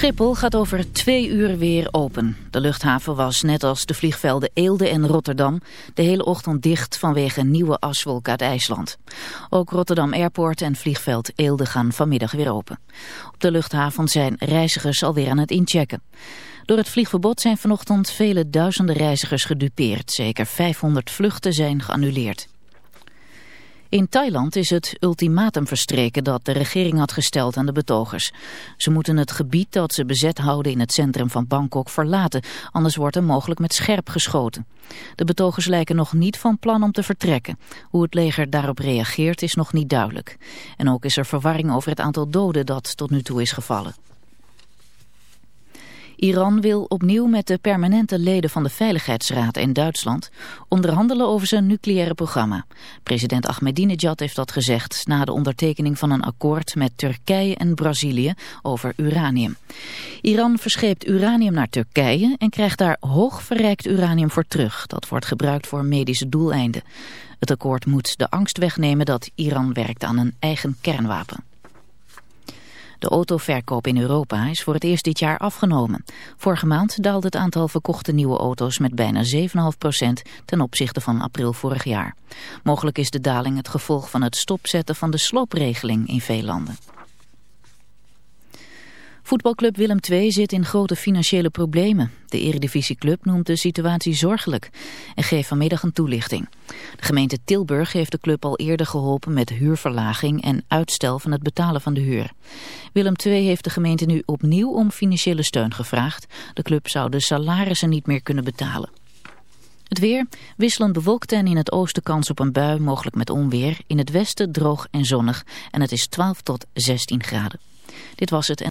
Schiphol gaat over twee uur weer open. De luchthaven was net als de vliegvelden Eelde en Rotterdam de hele ochtend dicht vanwege een nieuwe aswolk uit IJsland. Ook Rotterdam Airport en vliegveld Eelde gaan vanmiddag weer open. Op de luchthaven zijn reizigers alweer aan het inchecken. Door het vliegverbod zijn vanochtend vele duizenden reizigers gedupeerd. Zeker 500 vluchten zijn geannuleerd. In Thailand is het ultimatum verstreken dat de regering had gesteld aan de betogers. Ze moeten het gebied dat ze bezet houden in het centrum van Bangkok verlaten, anders wordt er mogelijk met scherp geschoten. De betogers lijken nog niet van plan om te vertrekken. Hoe het leger daarop reageert is nog niet duidelijk. En ook is er verwarring over het aantal doden dat tot nu toe is gevallen. Iran wil opnieuw met de permanente leden van de Veiligheidsraad in Duitsland onderhandelen over zijn nucleaire programma. President Ahmadinejad heeft dat gezegd na de ondertekening van een akkoord met Turkije en Brazilië over uranium. Iran verscheept uranium naar Turkije en krijgt daar hoog verrijkt uranium voor terug. Dat wordt gebruikt voor medische doeleinden. Het akkoord moet de angst wegnemen dat Iran werkt aan een eigen kernwapen. De autoverkoop in Europa is voor het eerst dit jaar afgenomen. Vorige maand daalde het aantal verkochte nieuwe auto's met bijna 7,5% ten opzichte van april vorig jaar. Mogelijk is de daling het gevolg van het stopzetten van de sloopregeling in veel landen. Voetbalclub Willem II zit in grote financiële problemen. De eredivisieclub noemt de situatie zorgelijk en geeft vanmiddag een toelichting. De gemeente Tilburg heeft de club al eerder geholpen met huurverlaging en uitstel van het betalen van de huur. Willem II heeft de gemeente nu opnieuw om financiële steun gevraagd. De club zou de salarissen niet meer kunnen betalen. Het weer, wisselend bewolkt en in het oosten kans op een bui, mogelijk met onweer. In het westen droog en zonnig en het is 12 tot 16 graden. Dit was het.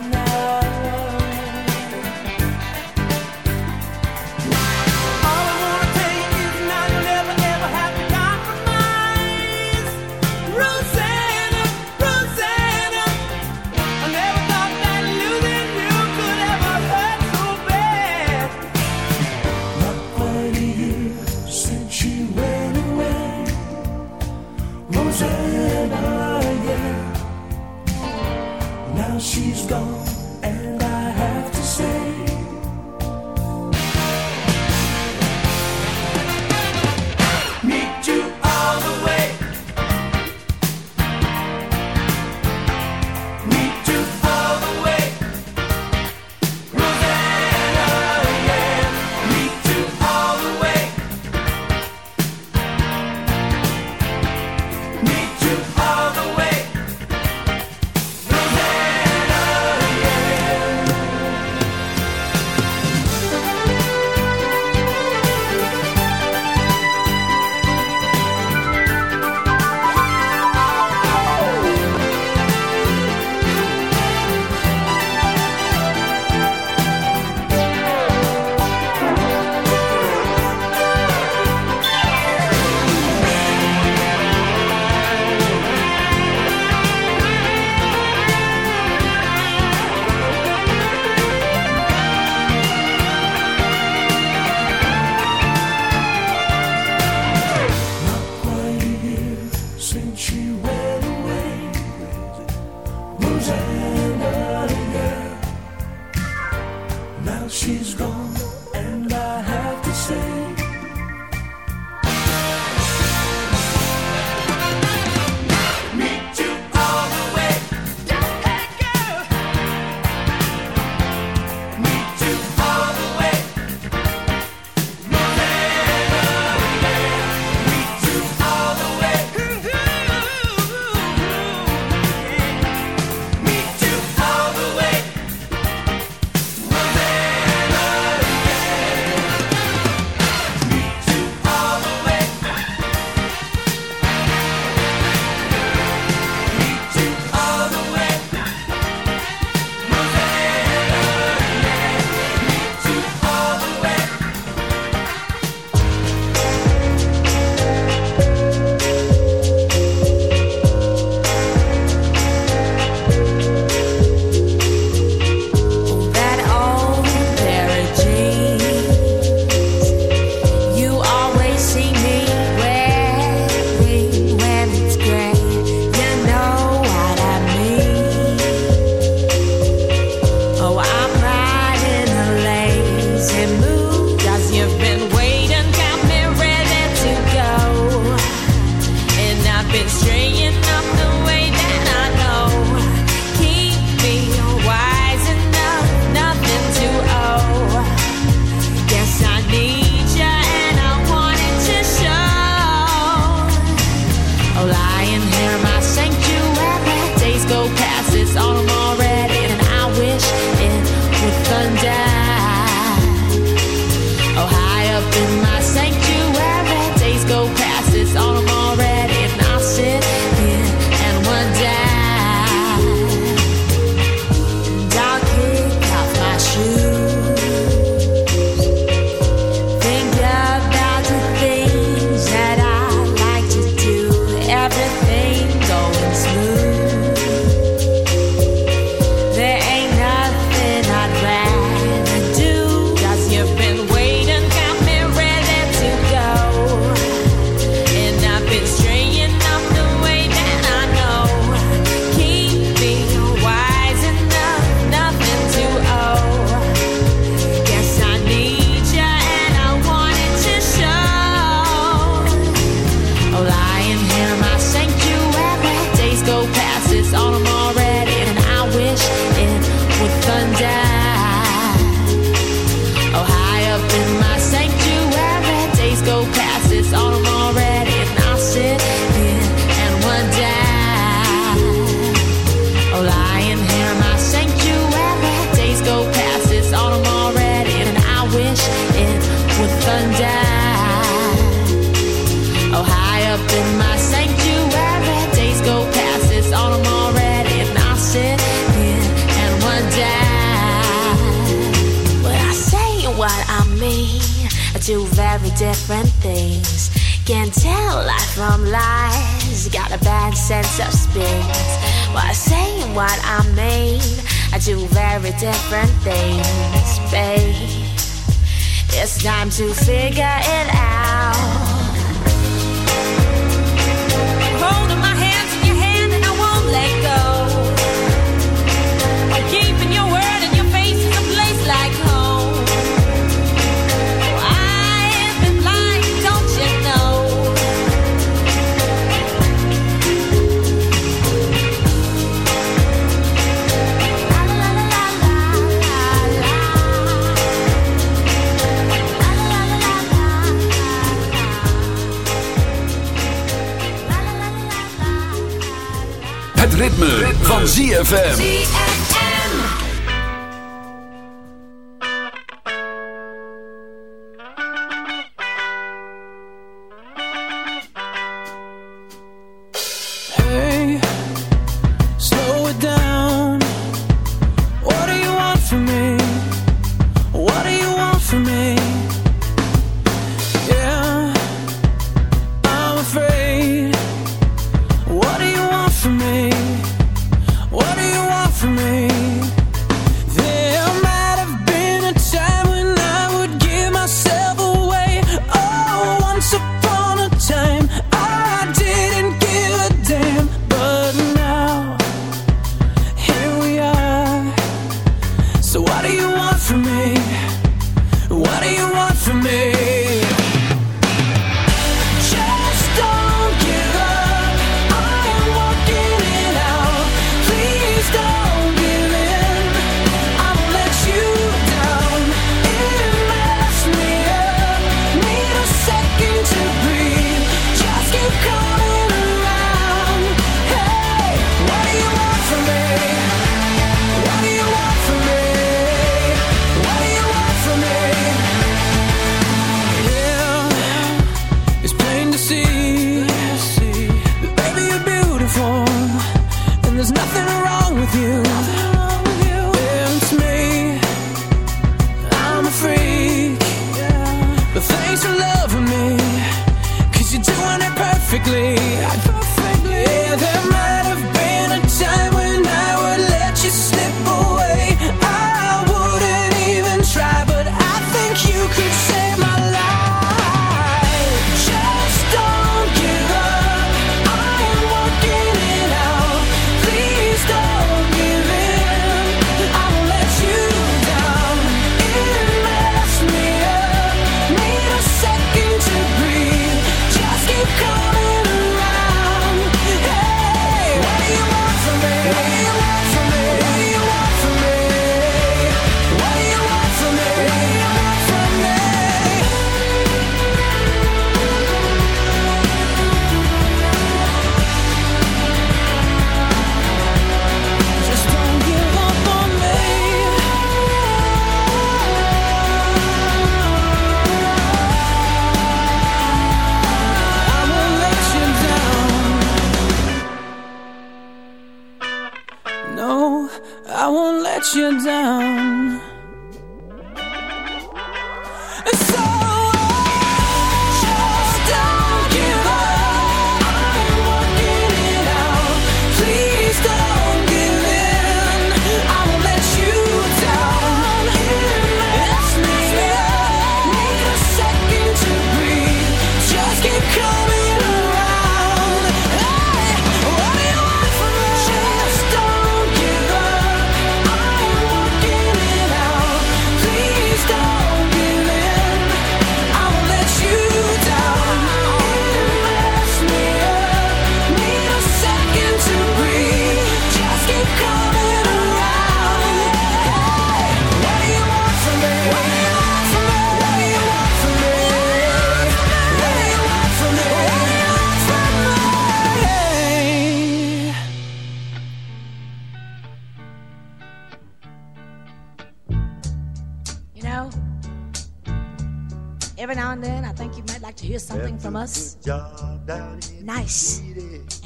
what I mean? I do very different things, babe. It's time to figure it ZFM.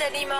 Salimos.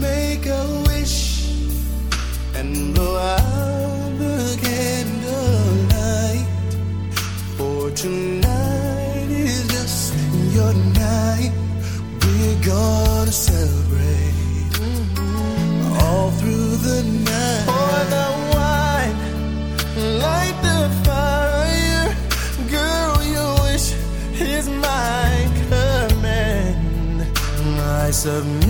make a wish and blow out the candlelight. For tonight is just your night. We're gonna celebrate mm-hmm. all through the night. Pour the wine, light the fire. Girl, your wish is my command. I submit.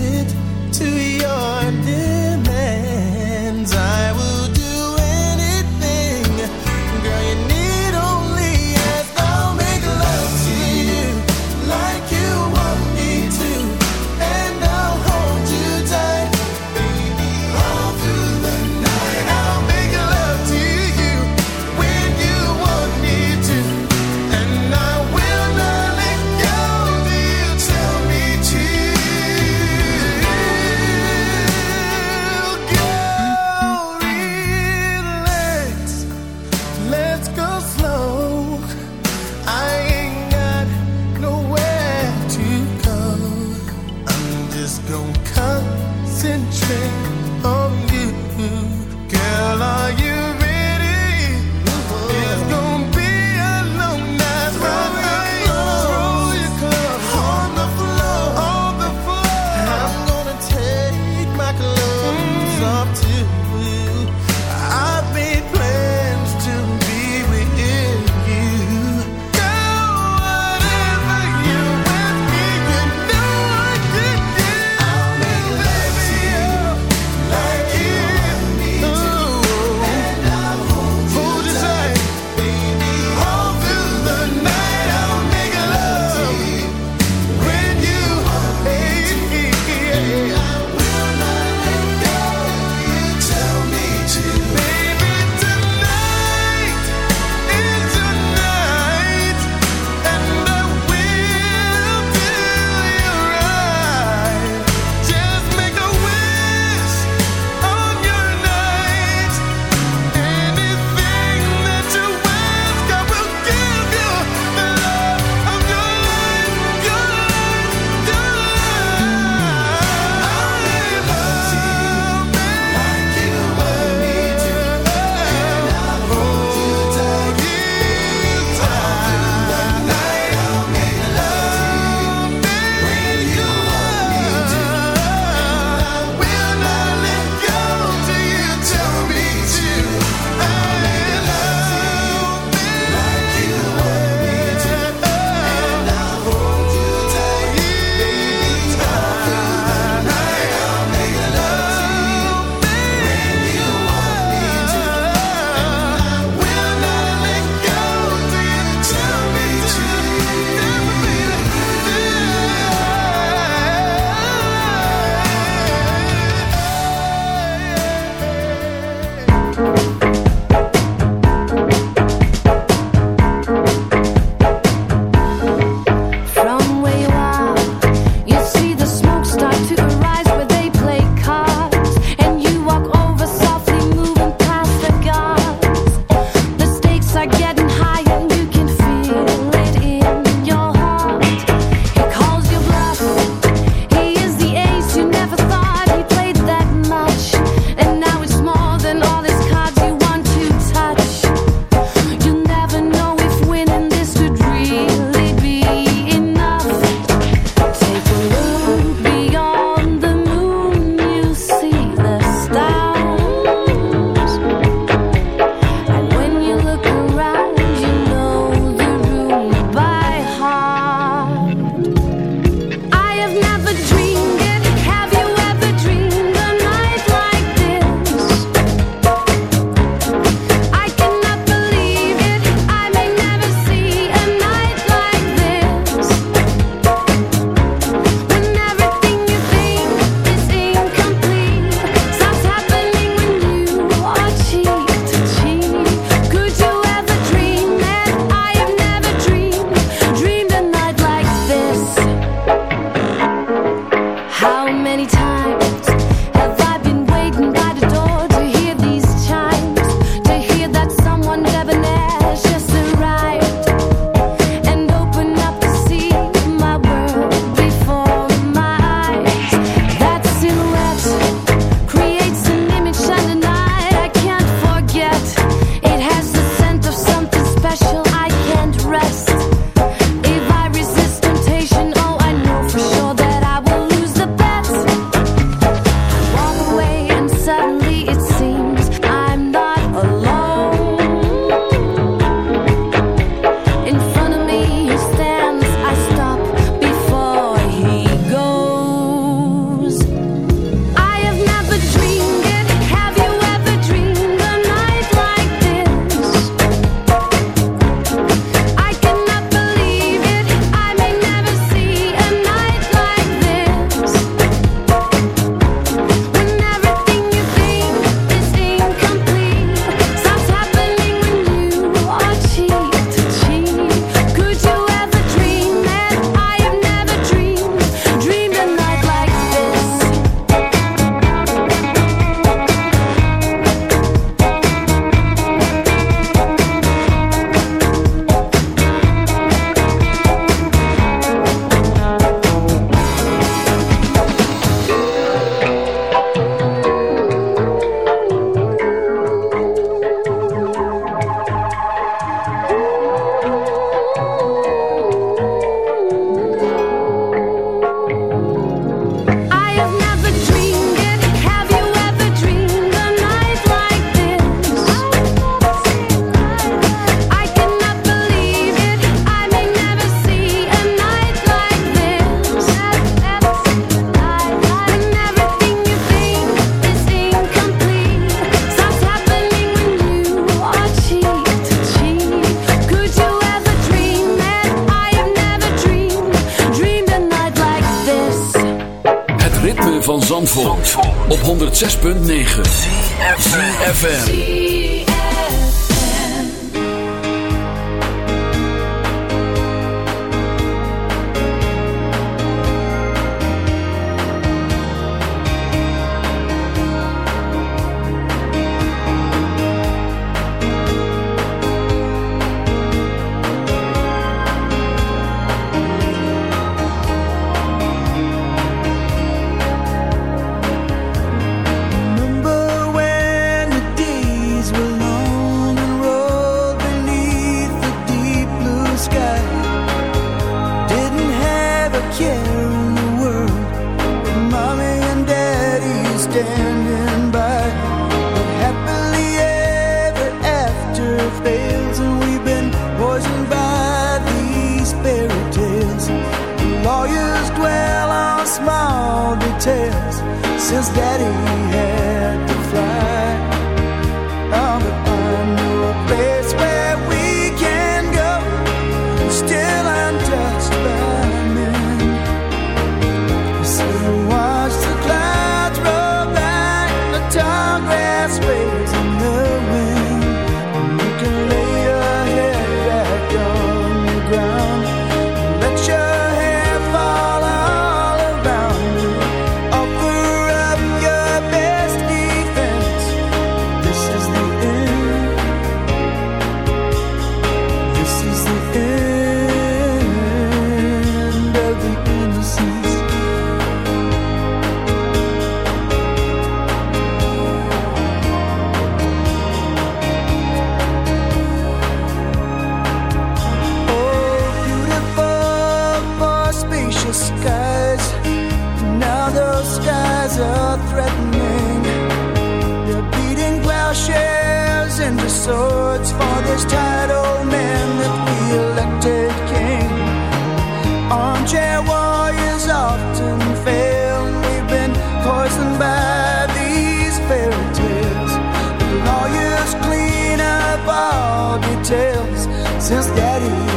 tales since Daddy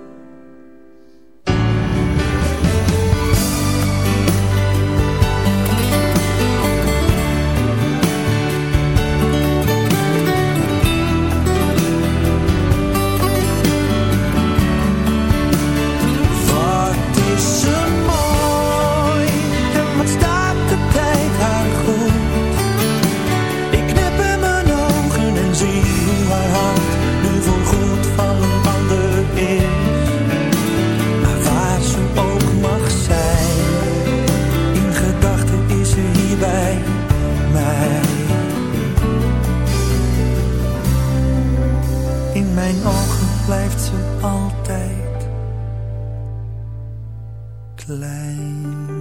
Klein.